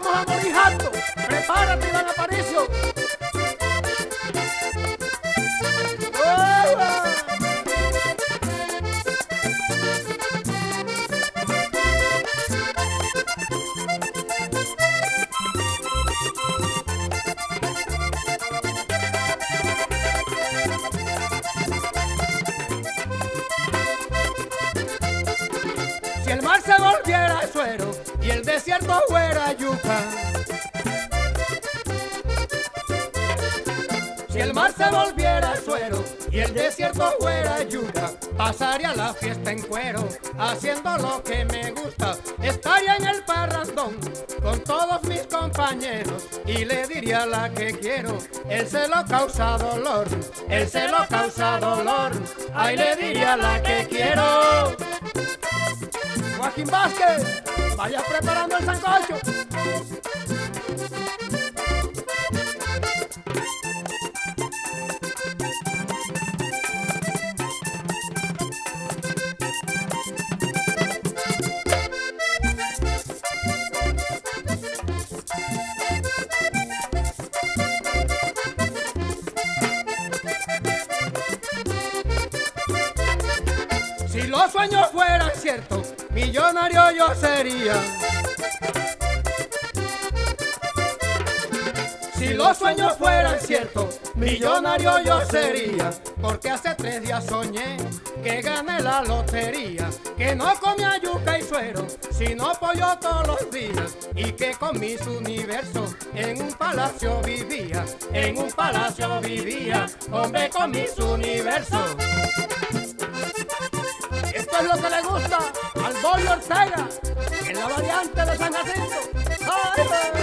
morir harto. Prepárate, Iván Aparicio. Y el desierto fuera yuca. Si el mar se volviera suero y el desierto fuera yuca, pasaría la fiesta en cuero, haciendo lo que me gusta. Estaría en el parrandón con todos mis compañeros y le diría la que quiero. El celo causa dolor, el celo causa dolor. Ahí le diría la que quiero. Joaquín Vázquez, vaya preparando el sancocho. Los sueños fueran ciertos, millonario yo sería. Si los sueños fueran ciertos, millonario yo sería. Porque hace tres días soñé que gané la lotería. Que no comía yuca y suero, sino pollo todos los días. Y que con mis universos en un palacio vivía. En un palacio vivía, hombre con mis universos. Es lo que le gusta al Bollo Ortega, en la variante de San Jacinto.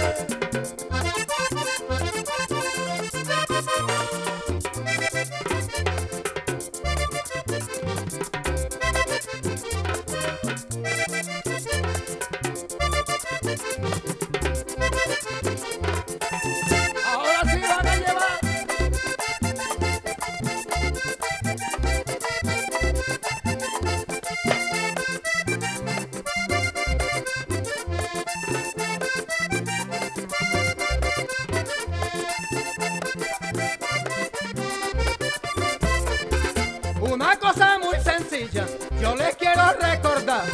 Una cosa muy sencilla, yo les quiero recordar.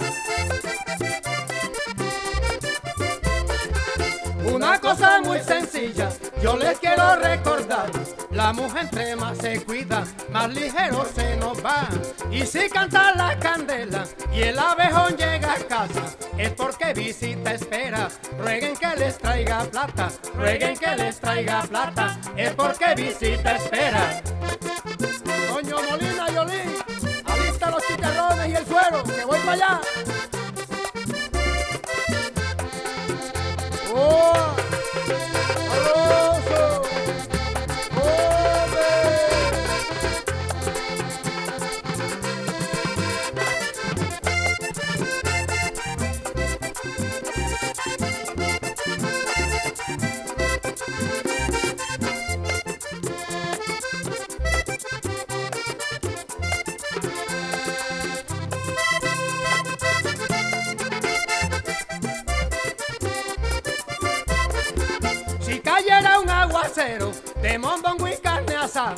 Una cosa muy sencilla, yo les quiero recordar. La mujer entre más se cuida, más ligero se nos va. Y si canta la candela y el abejón llega a casa, es porque visita espera. Rueguen que les traiga plata, rueguen que les traiga plata, es porque visita espera. Doño Molina Yolín, alista los chicharrones y el suero, que voy para allá. De mondongo y carne asada.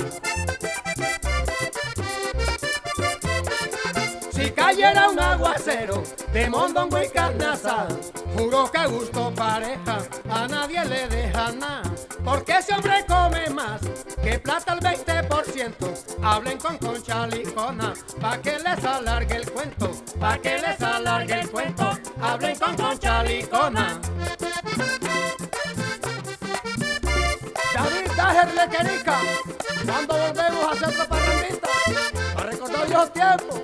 Si cayera un aguacero de mondongo y carne asada, juro que gusto pareja a nadie le deja nada. Porque ese hombre come más que plata al 20%. Hablen con Concha Licona pa' que les alargue el cuento, pa' que les alargue el cuento. Hablen con Concha Licona. Dajer Lequerica, cuando volvemos a hacer la parrandita, para recordar viejos tiempos.